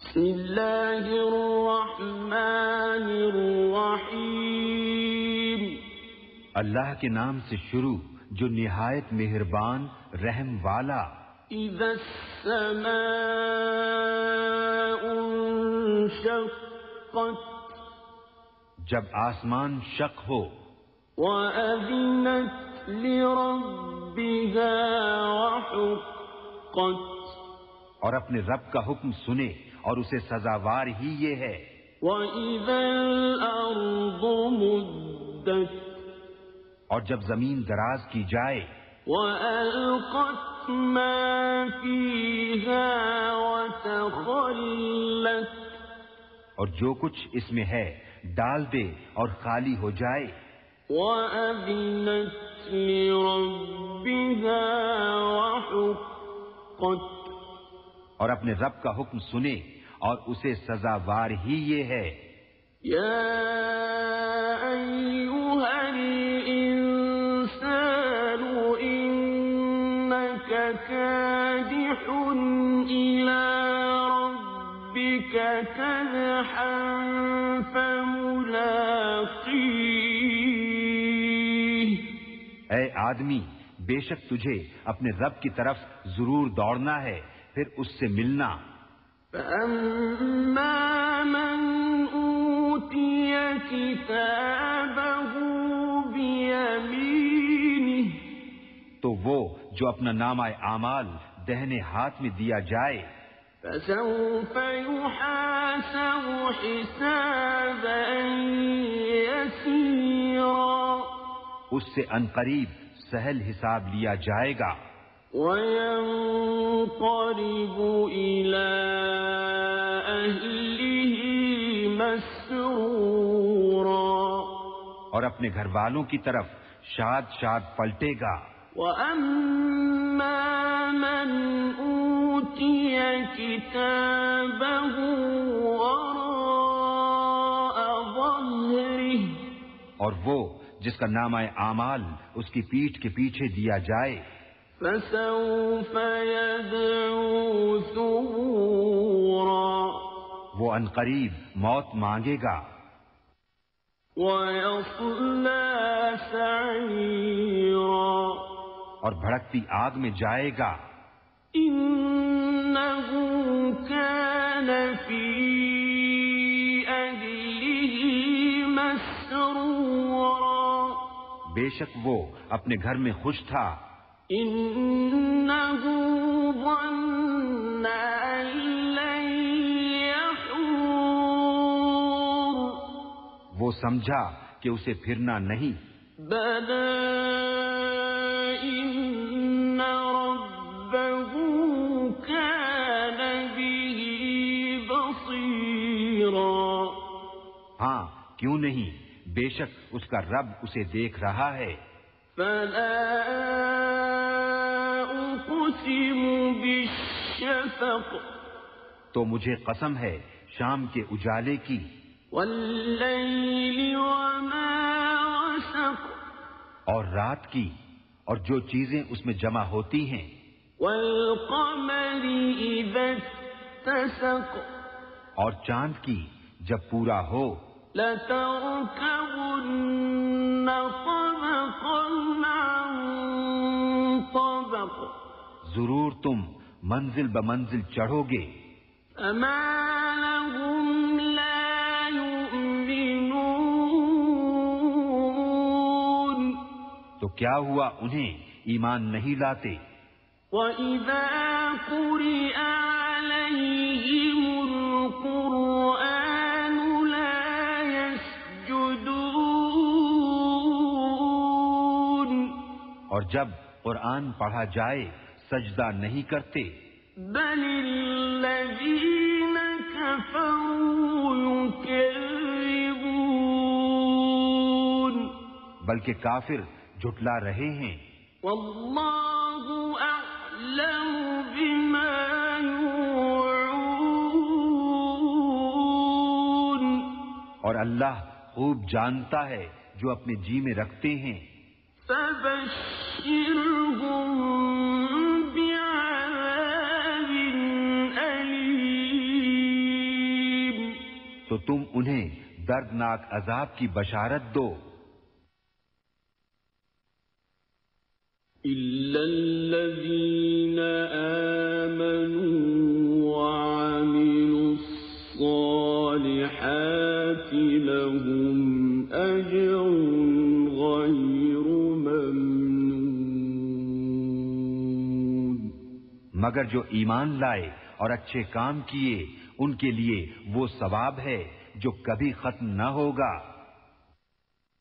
بسم الله الرحمن الرحيم. اللہ کے نام سے شروع جو نہایت مہربان رحم والا۔ إذا السماء انشقت جب آسمان شق ہو۔ وأذنت لربها وحقت۔ اور اپنے رب کا حکم سنے اور اسے سزاوار ہی یہ ہے۔ وإذا الأرض مدت اور جب زمین دراز کی جائے وألقت ما فيها وتخلت اور جو کچھ اس میں ہے ڈال دے اور خالی ہو جائے۔ وأذنت لربها وحقت اور اپنے رب کا حکم سنے اور اسے سزاوار ہی یہ ہے۔ يا أيها الإنسان إنك كادح إلى ربك كدحا فملاقيه اے آدمی بے شک تجھے اپنے رب کی طرف ضرور دوڑنا ہے۔ پھر اس سے ملنا۔ فأما من أوتي كتابه بيمينه تو وہ جو اپنا نامہ اعمال دہنے ہاتھ میں دیا جائے۔ فسوف يحاسب حسابا يسيرا اس سے انقریب سہل حساب لیا جائے گا۔ وينقلب إلى أهله مسرورا اور اپنے گھر والوں کی طرف شاد شاد پلٹے گا۔ وأما من أوتي كتابه وراء ظهره اور وہ جس کا نامہ اعمال اس کی پیٹھ کے پیچھے دیا جائے۔ فسوف يدعو ثبورا. وہ انقریب موت مانگے گا۔ ويصلى سعيرا. اور بھڑکتی آگ میں جائے گا۔ إنه كان في أهله مسرورا. بے شک وہ اپنے گھر میں خوش تھا۔ إنه ظن أن لن يحور. وہ سمجھا کہ اسے پھرنا نہیں۔ بلى إن ربه كان به بصيرا. ہاں کیوں نہیں؟ بے شک اس کا رب اسے دیکھ رہا ہے۔ فلا تو مجھے قسم ہے شام کے اجالے کی۔ والليل وما وسق. اور رات کی اور جو چیزیں اس میں جمع ہوتی ہیں۔ والقمر إذا اتسق. اور چاند کی جب پورا ہو۔ لتركبن ضرور تم منزل بمنزل چڑھو گے۔ فما لهم لا يؤمنون تو کیا ہوا انہیں ایمان نہیں لاتے؟ وإذا قرئ عليهم القرآن لا يسجدون اور جب قرآن پڑھا جائے سجدہ نہیں کرتے۔ بل الذين كفروا يكذبون بلکہ کافر جھٹلا رہے ہیں۔ والله أعلم بما يوعون اور اللہ خوب جانتا ہے جو اپنے جی میں رکھتے ہیں۔ فبشرهم تم انہیں دردناک عذاب کی بشارت دو۔ إلا الذين آمنوا وعملوا الصالحات لهم أجر غير ممنون۔ مگر جو ایمان لائے اور اچھے کام کیے ان کے لیے وہ ثواب ہے۔ جو کبھی ختم نہ ہوگا۔